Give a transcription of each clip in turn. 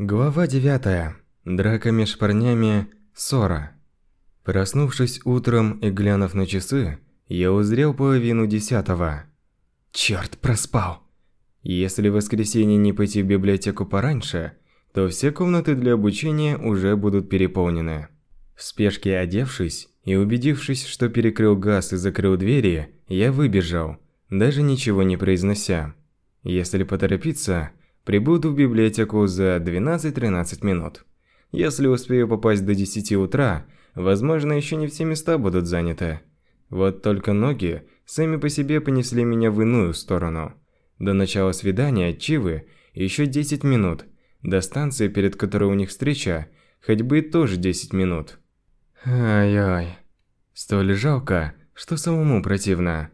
Глава 9. Драка меж парнями. Ссора. Проснувшись утром и глянув на часы, я узрел половину десятого. Черт, проспал. Если в воскресенье не пойти в библиотеку пораньше, то все комнаты для обучения уже будут переполнены. В спешке одевшись и убедившись, что перекрыл газ и закрыл двери, я выбежал, даже ничего не произнося. Если поторопиться, Прибуду в библиотеку за 12-13 минут. Если успею попасть до 10 утра, возможно, еще не все места будут заняты. Вот только ноги сами по себе понесли меня в иную сторону. До начала свидания Чивы еще 10 минут. До станции, перед которой у них встреча, ходьбы тоже 10 минут. Ай-ай. Столь жалко, что самому противно.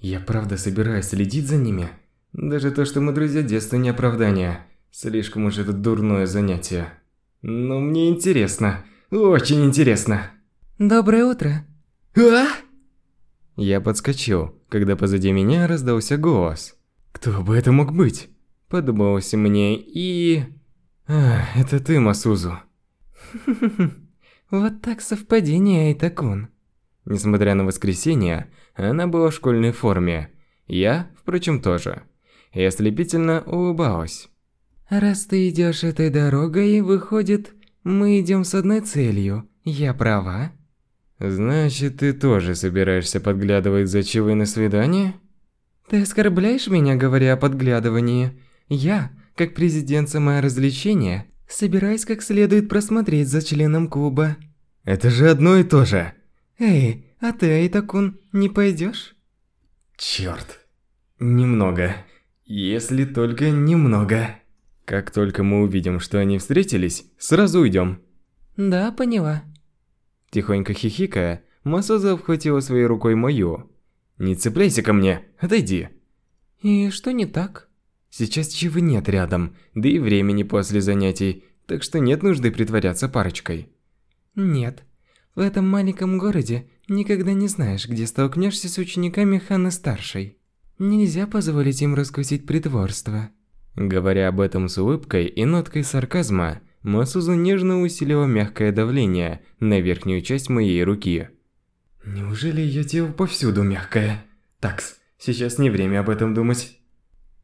Я правда собираюсь следить за ними? Даже то, что мы друзья детства, не оправдание. Слишком уж это дурное занятие. Но мне интересно. Очень интересно. Доброе утро. А? Я подскочил, когда позади меня раздался голос. Кто бы это мог быть? Подумалось мне и... А, это ты, Масузу. Вот так совпадение, Айтакун. Несмотря на воскресенье, она была в школьной форме. Я, впрочем, тоже и ослепительно улыбалась. «Раз ты идешь этой дорогой, выходит, мы идем с одной целью. Я права?» «Значит, ты тоже собираешься подглядывать за Чивой на свидание?» «Ты оскорбляешь меня, говоря о подглядывании? Я, как президент саморазвлечения, собираюсь как следует просмотреть за членом клуба». «Это же одно и то же!» «Эй, а ты, Айтакун, не пойдешь? Черт. Немного. Если только немного. Как только мы увидим, что они встретились, сразу уйдем. Да, поняла. Тихонько хихикая, Масоза обхватила своей рукой мою. Не цепляйся ко мне, отойди. И что не так? Сейчас чего нет рядом, да и времени после занятий, так что нет нужды притворяться парочкой. Нет. В этом маленьком городе никогда не знаешь, где столкнешься с учениками Ханны Старшей. Нельзя позволить им раскусить притворство. Говоря об этом с улыбкой и ноткой сарказма, Масузу нежно усилила мягкое давление на верхнюю часть моей руки. Неужели ее тело повсюду мягкое? Такс, сейчас не время об этом думать.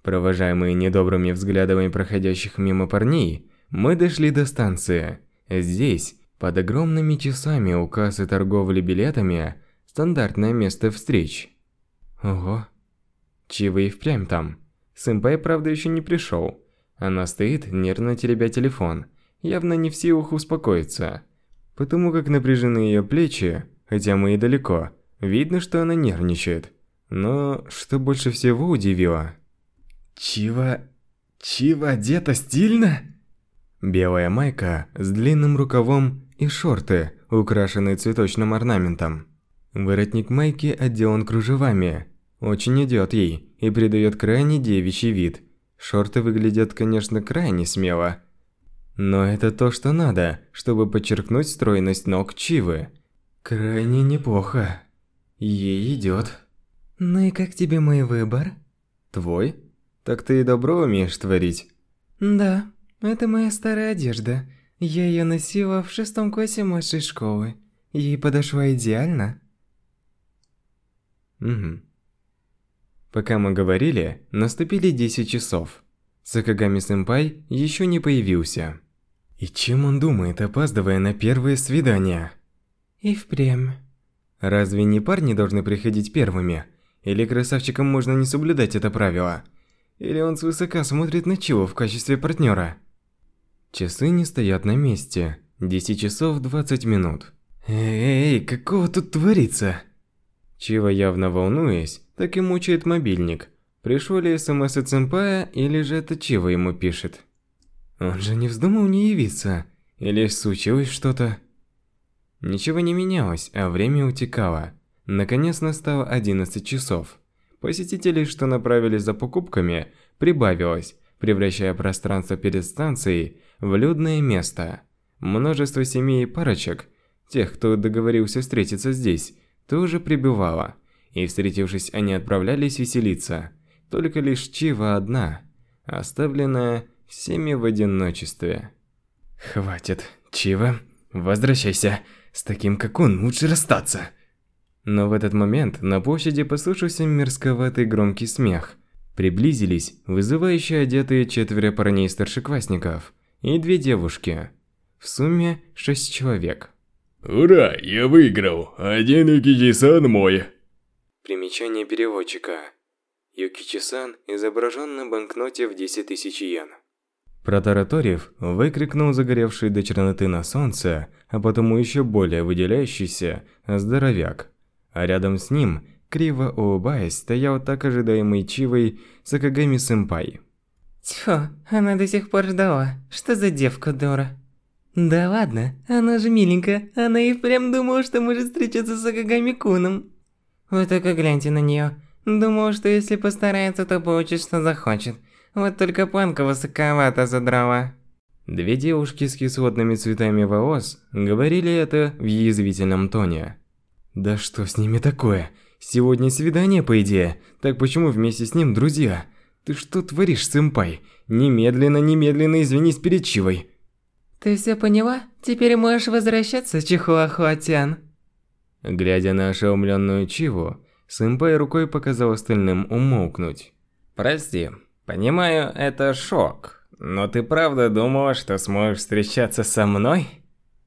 Провожаемые недобрыми взглядами проходящих мимо парней, мы дошли до станции. Здесь, под огромными часами у кассы торговли билетами, стандартное место встреч. Ого, Чива и впрямь там. Сэмпай, правда, еще не пришел. Она стоит, нервно теребя телефон, явно не в силах успокоиться. Потому как напряжены ее плечи, хотя мы и далеко, видно, что она нервничает. Но что больше всего удивило... Чива... Чива одета стильно? Белая майка с длинным рукавом и шорты, украшенные цветочным орнаментом. Воротник майки отделан кружевами, очень идет ей и придает крайне девичий вид. Шорты выглядят, конечно, крайне смело. Но это то, что надо, чтобы подчеркнуть стройность ног Чивы. Крайне неплохо. Ей идет. Ну и как тебе мой выбор? Твой? Так ты и добро умеешь творить. Да, это моя старая одежда. Я ее носила в шестом классе младшей школы. Ей подошла идеально. Угу. Пока мы говорили, наступили 10 часов. Сакагами-сэмпай еще не появился. И чем он думает, опаздывая на первое свидание? И впрямь. Разве не парни должны приходить первыми? Или красавчикам можно не соблюдать это правило? Или он свысока смотрит на Чио в качестве партнера? Часы не стоят на месте. 10 часов 20 минут. Эй, эй, какого тут творится? Чива явно волнуясь, так и мучает мобильник. Пришло ли СМС от сэмпая, или же это Чива ему пишет? Он же не вздумал не явиться. Или случилось что-то? Ничего не менялось, а время утекало. Наконец настало 11 часов. Посетителей, что направились за покупками, прибавилось, превращая пространство перед станцией в людное место. Множество семей и парочек, тех, кто договорился встретиться здесь, тоже прибывало, и встретившись, они отправлялись веселиться. Только лишь Чива одна, оставленная всеми в одиночестве. «Хватит, Чива, возвращайся. С таким, как он, лучше расстаться». Но в этот момент на площади послышался мерзковатый громкий смех. Приблизились вызывающие одетые четверо парней-старшеклассников и две девушки. В сумме шесть человек. «Ура, я выиграл! Один Юкичи-сан мой!» Примечание переводчика. Юкичи-сан изображен на банкноте в 10 тысяч йен. Протараторив выкрикнул загоревший до черноты на солнце, а потому еще более выделяющийся здоровяк. А рядом с ним, криво улыбаясь, стоял так ожидаемый Чивой Сакагами-сэмпай. Тьфу, она до сих пор ждала. Что за девка дура? Да ладно, она же миленькая. Она и прям думала, что может встречаться с Акагами-куном. Вы только гляньте на нее. Думала, что если постарается, то получит, что захочет. Вот только планка высоковата задрала. Две девушки с кислотными цветами волос говорили это в язвительном тоне. Да что с ними такое? Сегодня свидание, по идее. Так почему вместе с ним друзья? Ты что творишь, сэмпай? Немедленно, немедленно извинись перед Чивой. Ты все поняла? Теперь можешь возвращаться, Чихуахуатян. Глядя на ошеломленную Чиву, сэмпай рукой показал остальным умолкнуть. Прости, Понимаю, это шок. Но ты правда думала, что сможешь встречаться со мной?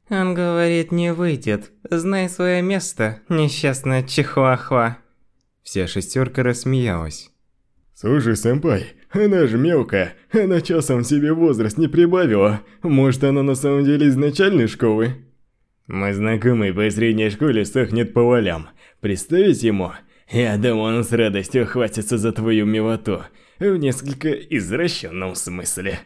Он говорит, не выйдет. Знай свое место, несчастная чихуахуа. Вся шестерка рассмеялась. Слушай, сэмпай, она же мелкая. Она часом себе возраст не прибавила. Может, она на самом деле из начальной школы? Мой знакомый по средней школе сохнет по валям. Представить ему? Я думаю, он с радостью хватится за твою милоту в несколько извращенном смысле.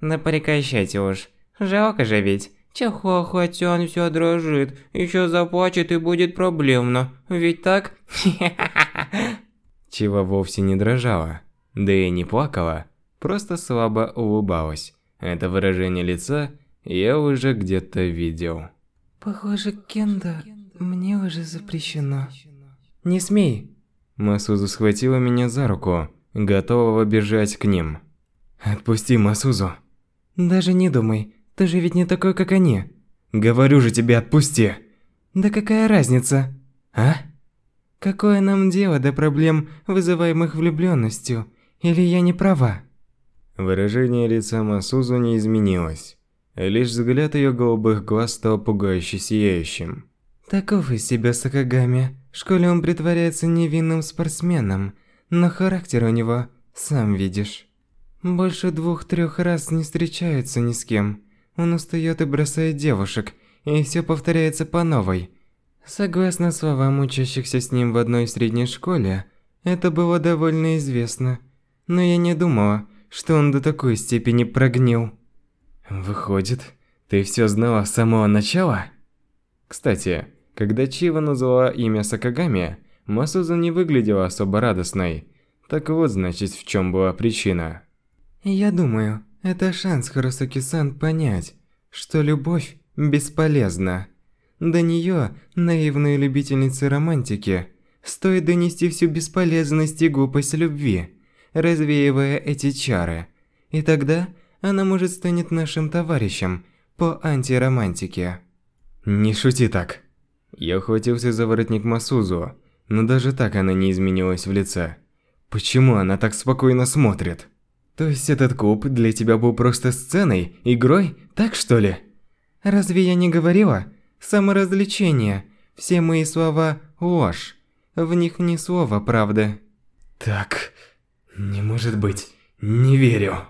Да прекращайте уж. Жалко же ведь. Чахуахуатян все дрожит. Еще заплачет и будет проблемно. Ведь так? Чего вовсе не дрожала. Да и не плакала. Просто слабо улыбалась. Это выражение лица я уже где-то видел. Похоже, Кенда, мне уже запрещено. Не смей. Масузу схватила меня за руку готового бежать к ним. «Отпусти Масузу». «Даже не думай, ты же ведь не такой, как они». «Говорю же тебе, отпусти». «Да какая разница?» «А?» «Какое нам дело до проблем, вызываемых влюбленностью? Или я не права?» Выражение лица Масузу не изменилось. Лишь взгляд ее голубых глаз стал пугающе сияющим. «Таков из себя Сакагами. В школе он притворяется невинным спортсменом, но характер у него, сам видишь. Больше двух-трех раз не встречается ни с кем. Он устает и бросает девушек, и все повторяется по новой. Согласно словам учащихся с ним в одной средней школе, это было довольно известно. Но я не думала, что он до такой степени прогнил. Выходит, ты все знала с самого начала? Кстати, когда Чива назвала имя Сакагами, Масуза не выглядела особо радостной. Так вот, значит, в чем была причина. Я думаю, это шанс Харасуки-сан понять, что любовь бесполезна. До нее, наивной любительницы романтики, стоит донести всю бесполезность и глупость любви, развеивая эти чары. И тогда она, может, станет нашим товарищем по антиромантике. Не шути так. Я ухватился за воротник Масузу, но даже так она не изменилась в лице. Почему она так спокойно смотрит? То есть этот клуб для тебя был просто сценой, игрой, так что ли? Разве я не говорила? Саморазвлечение. Все мои слова – ложь. В них ни слова правды. Так, не может быть. Не верю.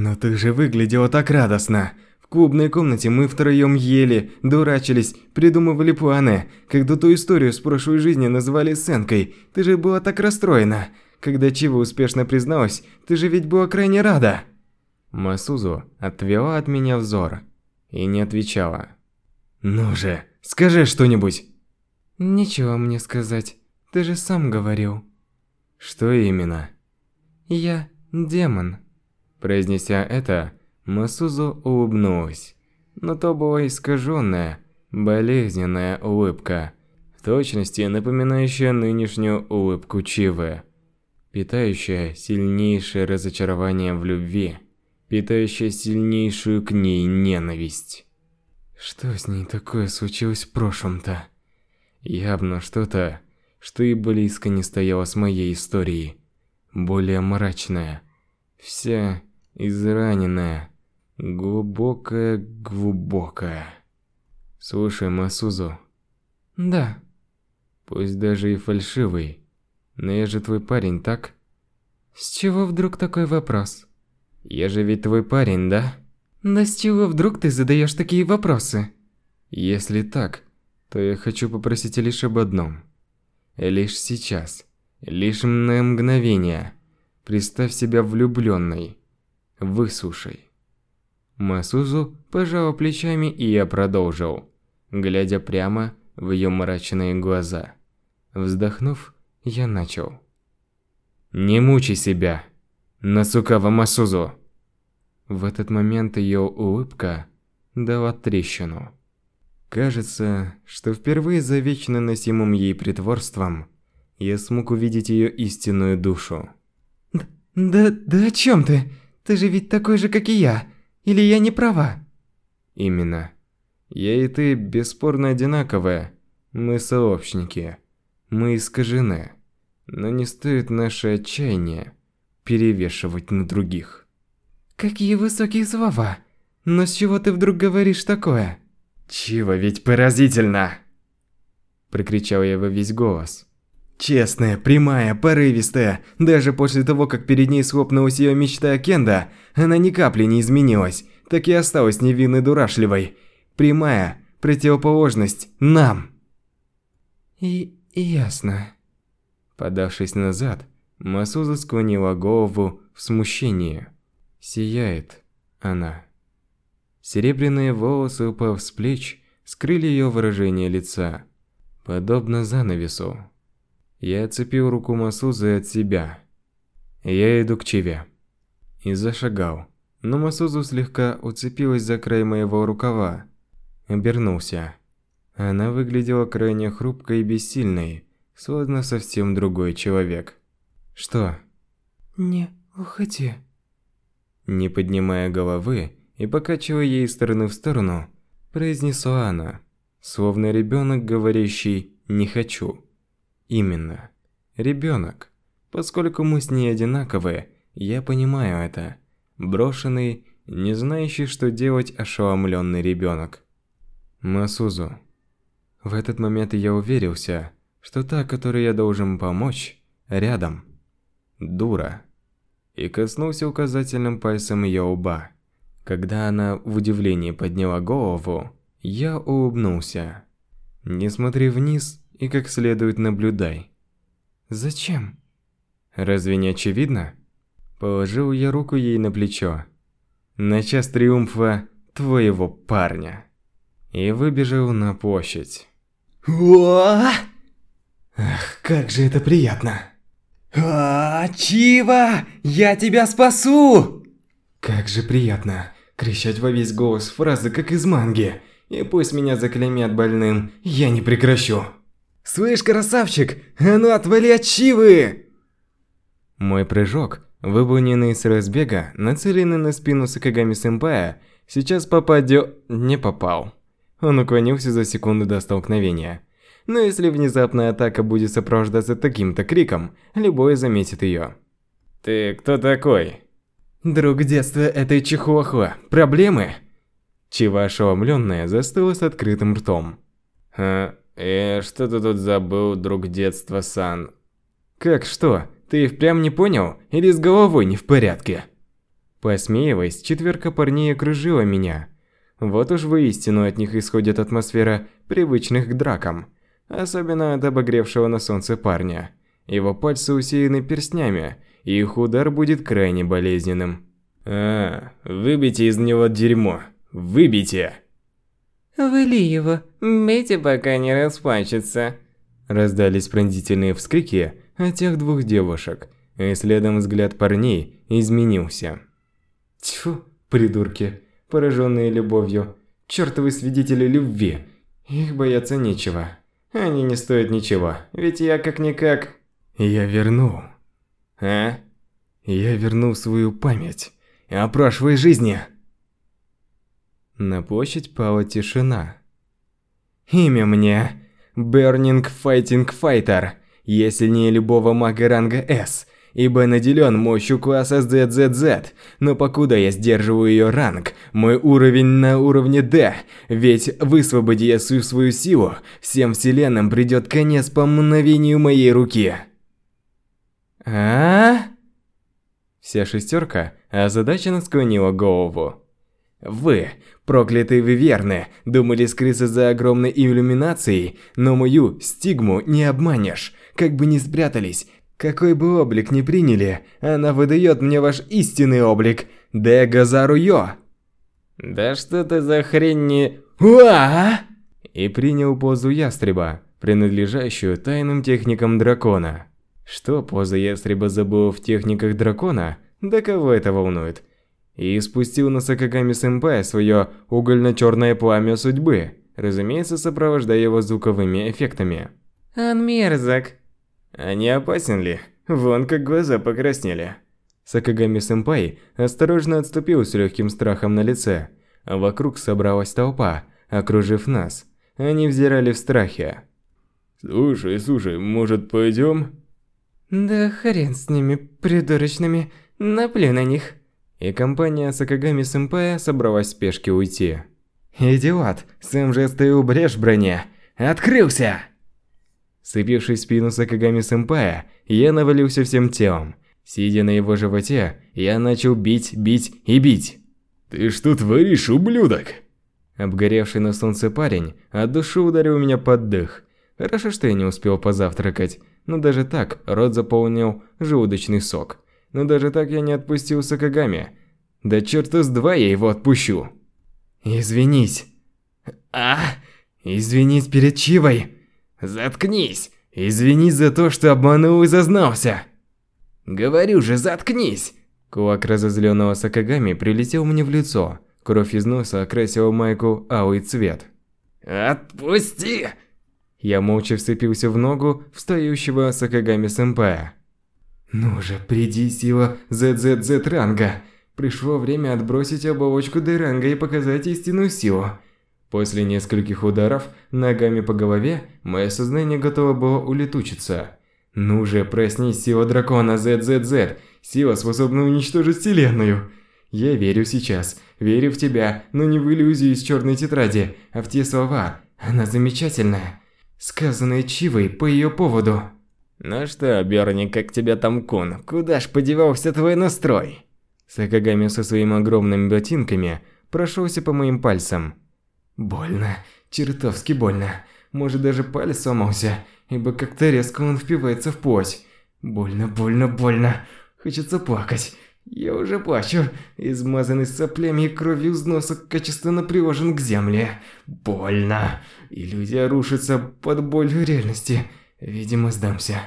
Но ты же выглядела так радостно. В клубной комнате мы втроем ели, дурачились, придумывали планы. Когда ту историю с прошлой жизни называли сценкой, ты же была так расстроена. Когда Чива успешно призналась, ты же ведь была крайне рада. Масузу отвела от меня взор и не отвечала. «Ну же, скажи что-нибудь!» «Нечего мне сказать, ты же сам говорил». «Что именно?» «Я демон». Произнеся это, Масузу улыбнулась, но то была искаженная, болезненная улыбка, в точности напоминающая нынешнюю улыбку Чивы, питающая сильнейшее разочарование в любви питающая сильнейшую к ней ненависть. Что с ней такое случилось в прошлом-то? Явно что-то, что и близко не стояло с моей историей. Более мрачная, вся израненная, глубокая-глубокая. Слушай, Масузу. Да. Пусть даже и фальшивый, но я же твой парень, так? С чего вдруг такой вопрос? Я же ведь твой парень, да? Да с чего вдруг ты задаешь такие вопросы? Если так, то я хочу попросить лишь об одном. Лишь сейчас, лишь на мгновение, представь себя влюбленной. Выслушай. Масузу пожала плечами, и я продолжил, глядя прямо в ее мрачные глаза. Вздохнув, я начал. Не мучай себя, Насукава Масузу. В этот момент ее улыбка дала трещину. Кажется, что впервые за вечно носимым ей притворством я смог увидеть ее истинную душу. Да, да, да о чем ты? Ты же ведь такой же, как и я. Или я не права? Именно. Я и ты бесспорно одинаковые. Мы сообщники. Мы искажены но не стоит наше отчаяние перевешивать на других. Какие высокие слова. Но с чего ты вдруг говоришь такое? Чего ведь поразительно, прокричал я во весь голос. Честная, прямая, порывистая, даже после того, как перед ней схлопнулась ее мечта о Кенда, она ни капли не изменилась, так и осталась невинной дурашливой. Прямая противоположность нам. И ясно. Подавшись назад, Масуза склонила голову в смущении. Сияет она. Серебряные волосы, упав с плеч, скрыли ее выражение лица, подобно занавесу. Я отцепил руку Масузы от себя. Я иду к Чиве. И зашагал, но Масузу слегка уцепилась за край моего рукава. Обернулся. Она выглядела крайне хрупкой и бессильной, словно совсем другой человек. Что? Не уходи. Не поднимая головы и покачивая ей из стороны в сторону, произнесла она, словно ребенок, говорящий «не хочу». Именно, ребенок. Поскольку мы с ней одинаковые, я понимаю это. Брошенный, не знающий, что делать, ошеломленный ребенок. Масузу. В этот момент я уверился, что та, которой я должен помочь, рядом. Дура. И коснулся указательным пальцем ее лба. Когда она в удивлении подняла голову, я улыбнулся. Не смотри вниз и как следует наблюдай. Зачем? Разве не очевидно? Положил я руку ей на плечо. На час триумфа твоего парня. И выбежал на площадь. Уа! Ах, как же это приятно. А, Чива, я тебя спасу! Как же приятно кричать во весь голос фразы, как из манги. И пусть меня заклеймят больным, я не прекращу. Слышь, красавчик, а ну отвали от Чивы! Мой прыжок, выполненный с разбега, нацеленный на спину Сакагами-сэмпая, сейчас попадё... не попал. Он уклонился за секунду до столкновения. Но если внезапная атака будет сопровождаться таким-то криком, любой заметит ее. «Ты кто такой?» «Друг детства этой чихуахуа. Проблемы?» Чива ошеломленная застыла с открытым ртом. «А, э, что ты тут забыл, друг детства, Сан?» «Как что? Ты впрямь не понял? Или с головой не в порядке?» Посмеиваясь, четверка парней окружила меня. Вот уж воистину от них исходит атмосфера привычных к дракам особенно от обогревшего на солнце парня. Его пальцы усеяны перстнями, и их удар будет крайне болезненным. А, выбейте из него дерьмо. Выбейте. Выли его, бейте, пока не расплачется. Раздались пронзительные вскрики от тех двух девушек, и следом взгляд парней изменился. Тьфу, придурки, пораженные любовью, чертовы свидетели любви. Их бояться нечего. Они не стоят ничего, ведь я как-никак... Я верну. А? Я верну свою память. о прошлой жизни. На площадь пала тишина. Имя мне Burning Fighting Fighter, если не любого мага ранга S, ибо наделен мощью класса ZZZ, но покуда я сдерживаю ее ранг, мой уровень на уровне D, ведь высвободи я всю свою силу, всем вселенным придет конец по мгновению моей руки. А? Вся шестерка озадаченно склонила голову. Вы, проклятые виверны, думали скрыться за огромной иллюминацией, но мою стигму не обманешь. Как бы ни спрятались, какой бы облик ни приняли, она выдает мне ваш истинный облик. Дега Заруё. Да что ты за хрень не... Уа! И принял позу ястреба, принадлежащую тайным техникам дракона. Что поза ястреба забыл в техниках дракона? Да кого это волнует? И спустил на Сакагами Сэмпай свое угольно-черное пламя судьбы, разумеется, сопровождая его звуковыми эффектами. Он мерзок. А не опасен ли? Вон как глаза покраснели. Сакагами Сэмпай осторожно отступил с легким страхом на лице. А вокруг собралась толпа, окружив нас. Они взирали в страхе. «Слушай, слушай, может пойдем?» Да хрен с ними, придурочными. Наплю на них. И компания Сакагами Сэмпая собралась в спешке уйти. «Идиот! Сам же стоял брешь в броне! Открылся!» Сцепившись в спину Сакагами Сэмпая, я навалился всем телом. Сидя на его животе, я начал бить, бить и бить. «Ты что творишь, ублюдок?» Обгоревший на солнце парень от души ударил меня под дых. Хорошо, что я не успел позавтракать, но даже так рот заполнил желудочный сок. Но даже так я не отпустил Сакагами. Да черта с два я его отпущу. Извинись. А, извинись перед Чивой. Заткнись! Извинись за то, что обманул и зазнался! Говорю же, заткнись! Кулак разозленного Сакагами прилетел мне в лицо. Кровь из носа окрасила майку алый цвет. «Отпусти!» Я молча вцепился в ногу встающего Сакагами-сэмпая. «Ну же, приди, сила ZZZ ранга! Пришло время отбросить оболочку Д-ранга и показать истинную силу!» После нескольких ударов ногами по голове, мое сознание готово было улетучиться. Ну же, проснись, сила дракона ZZZ, сила, способна уничтожить вселенную. Я верю сейчас, верю в тебя, но не в иллюзию из черной тетради, а в те слова. Она замечательная. Сказанные Чивой по ее поводу. Ну что, Бёрни, как тебя там кун? Куда ж подевался твой настрой? Сакагами со своими огромными ботинками прошелся по моим пальцам. Больно, чертовски больно. Может даже палец сломался, ибо как-то резко он впивается в плоть. Больно, больно, больно. Хочется плакать. Я уже плачу, измазанный соплями и кровью из носа, качественно приложен к земле. Больно. Иллюзия рушится под болью реальности. Видимо, сдамся.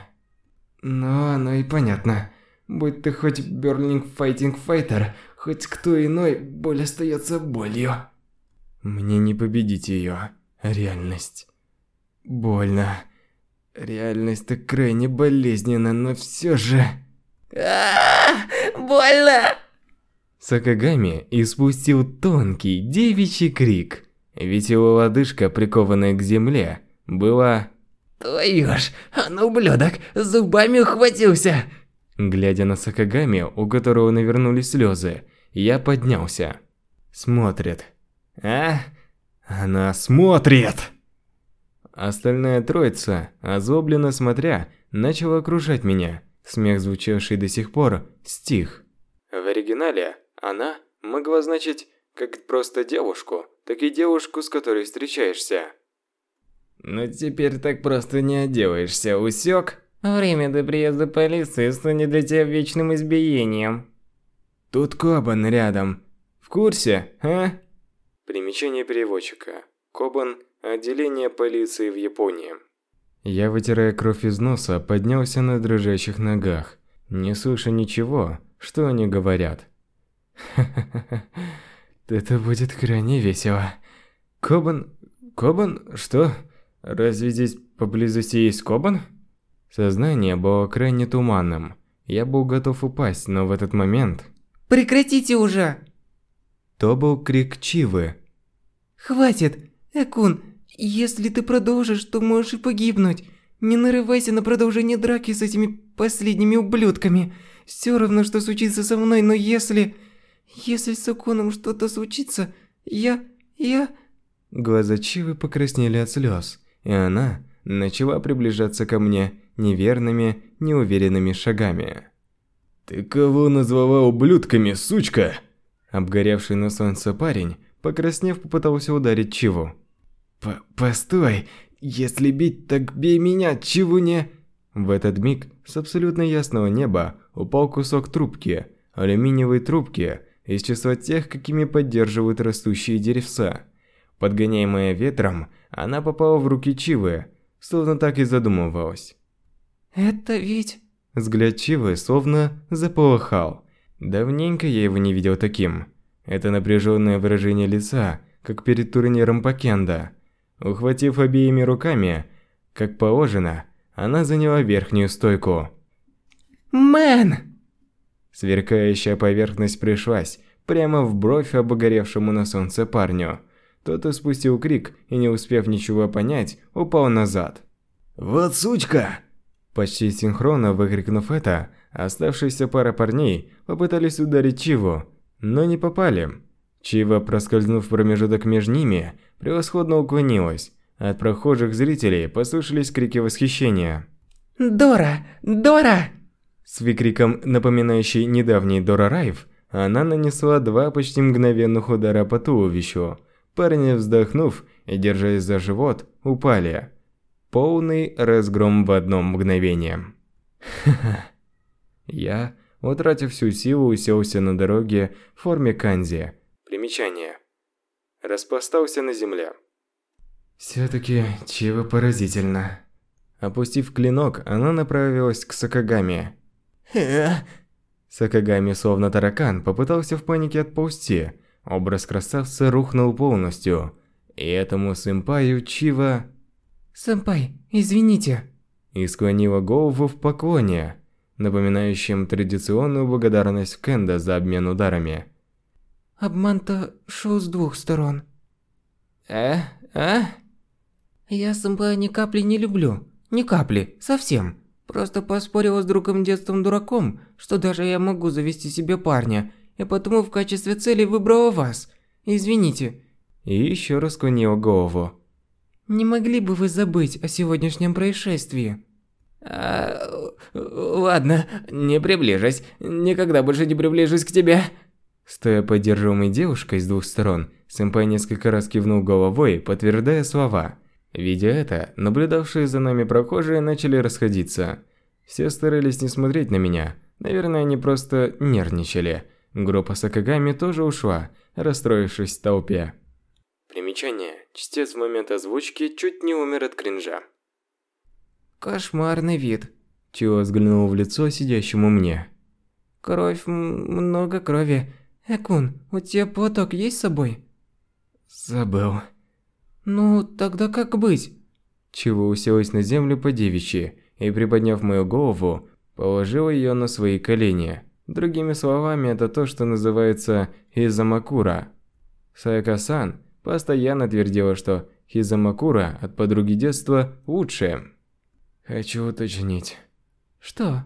Но оно и понятно. Будь ты хоть Берлинг Файтинг Файтер, хоть кто иной, боль остается болью. Мне не победить ее. Реальность. Больно. Реальность так крайне болезненна, но все же... Больно! Сакагами испустил тонкий девичий крик, ведь его лодыжка, прикованная к земле, была... Твою ж, он ублюдок, зубами ухватился! Глядя на Сакагами, у которого навернулись слезы, я поднялся. Смотрит. А? Она смотрит! Остальная троица, озлобленно смотря, начала окружать меня. Смех, звучавший до сих пор, стих. В оригинале она могла значить как просто девушку, так и девушку, с которой встречаешься. Ну теперь так просто не отделаешься, усек? Время до приезда полиции станет для тебя вечным избиением. Тут Кобан рядом. В курсе, а? Примечание переводчика. Кобан – отделение полиции в Японии. Я, вытирая кровь из носа, поднялся на дрожащих ногах, не слыша ничего, что они говорят. Ха-ха-ха, это будет крайне весело. Кобан... Кобан? Что? Разве здесь поблизости есть Кобан? Сознание было крайне туманным. Я был готов упасть, но в этот момент... Прекратите уже! То был крик Чивы. Хватит! Экун, если ты продолжишь, то можешь и погибнуть. Не нарывайся на продолжение драки с этими последними ублюдками. Все равно, что случится со мной, но если... Если с Экуном что-то случится, я... я... Глаза Чивы покраснели от слез, и она начала приближаться ко мне неверными, неуверенными шагами. «Ты кого назвала ублюдками, сучка?» Обгоревший на солнце парень, покраснев, попытался ударить Чиву. П «Постой! Если бить, так бей меня, чего не...» В этот миг с абсолютно ясного неба упал кусок трубки, алюминиевой трубки, из числа тех, какими поддерживают растущие деревца. Подгоняемая ветром, она попала в руки Чивы, словно так и задумывалась. «Это ведь...» Взгляд Чивы словно заполыхал. Давненько я его не видел таким. Это напряженное выражение лица, как перед турниром по кендо. Ухватив обеими руками, как положено, она заняла верхнюю стойку. «Мэн!» Сверкающая поверхность пришлась прямо в бровь обгоревшему на солнце парню. Тот испустил крик и, не успев ничего понять, упал назад. «Вот сучка!» Почти синхронно выкрикнув это, оставшиеся пара парней попытались ударить Чиву, но не попали. Чива, проскользнув в промежуток между ними, превосходно уклонилась. От прохожих зрителей послышались крики восхищения. «Дора! Дора!» С выкриком, напоминающий недавний Дора Райв, она нанесла два почти мгновенных удара по туловищу. Парни, вздохнув и держась за живот, упали. Полный разгром в одно мгновение. Ха-ха. Я, утратив всю силу, уселся на дороге в форме канзи. Примечание. Распластался на земле. Все-таки чего поразительно. Опустив клинок, она направилась к Сакагами. Сакагами, словно таракан, попытался в панике отползти. Образ красавца рухнул полностью. И этому сэмпаю Чива... «Сэмпай, извините». И склонила голову в поклоне, напоминающем традиционную благодарность Кенда за обмен ударами. Обман-то шел с двух сторон. «Э? А?» Я сэмпая ни капли не люблю. Ни капли, совсем. Просто поспорила с другом детством дураком, что даже я могу завести себе парня, и потому в качестве цели выбрала вас. Извините. И еще раз склонила голову. Не могли бы вы забыть о сегодняшнем происшествии? А, ладно, не приближусь. Никогда больше не приближусь к тебе. Стоя поддерживаемой девушкой с двух сторон, сэмпай несколько раз кивнул головой, подтверждая слова. Видя это, наблюдавшие за нами прохожие начали расходиться. Все старались не смотреть на меня. Наверное, они просто нервничали. Группа Сакагами тоже ушла, расстроившись в толпе. Примечание. Чтец в момент озвучки чуть не умер от кринжа. Кошмарный вид. Чего взглянул в лицо сидящему мне. Кровь, много крови. Экун, у тебя платок есть с собой? Забыл. Ну, тогда как быть? Чего уселась на землю по девичьи и, приподняв мою голову, положила ее на свои колени. Другими словами, это то, что называется Хизамакура. Саяка-сан постоянно твердила, что Хизамакура от подруги детства лучшая. Хочу уточнить. Что?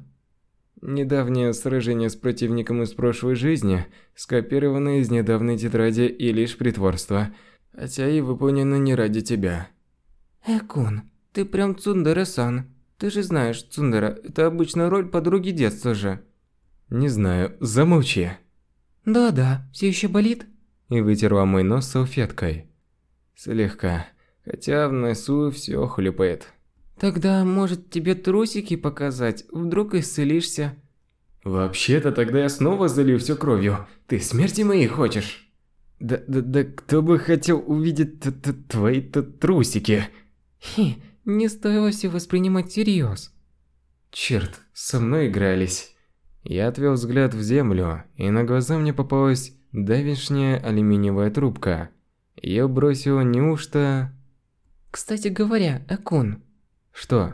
Недавнее сражение с противником из прошлой жизни скопировано из недавней тетради и лишь притворство – Хотя и выполнено не ради тебя. Экун, ты прям Цундере-сан. Ты же знаешь, Цундера – это обычная роль подруги детства же. Не знаю, замолчи. Да-да, все еще болит? И вытерла мой нос салфеткой. Слегка, хотя в носу все хлюпает. Тогда, может, тебе трусики показать? Вдруг исцелишься? Вообще-то тогда я снова залью все кровью. Ты смерти моей хочешь? Да, да, да кто бы хотел увидеть т -т твои-то трусики? Хи, не стоило все воспринимать всерьез. Черт, со мной игрались. Я отвел взгляд в землю, и на глаза мне попалась давешняя алюминиевая трубка. Я бросил неужто... Кстати говоря, Экун. Что?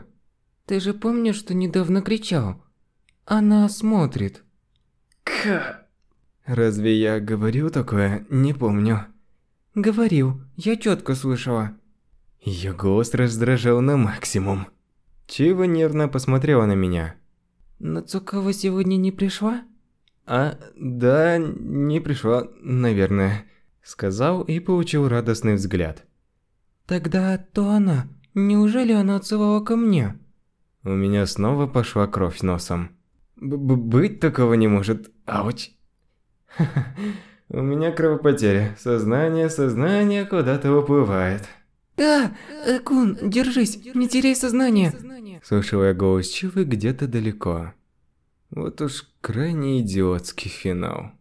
Ты же помнишь, что недавно кричал? Она смотрит. К. Разве я говорил такое? Не помню. Говорил, я четко слышала. Ее голос раздражал на максимум. Чива нервно посмотрела на меня. Нацукава сегодня не пришла? А, да, не пришла, наверное. Сказал и получил радостный взгляд. Тогда то она. Неужели она отсылала ко мне? У меня снова пошла кровь носом. Б -б Быть такого не может. Ауч. У меня кровопотеря. Сознание, сознание куда-то уплывает. А, Экун, держись, не теряй сознание. Слышал я голос Чивы где-то далеко. Вот уж крайне идиотский финал.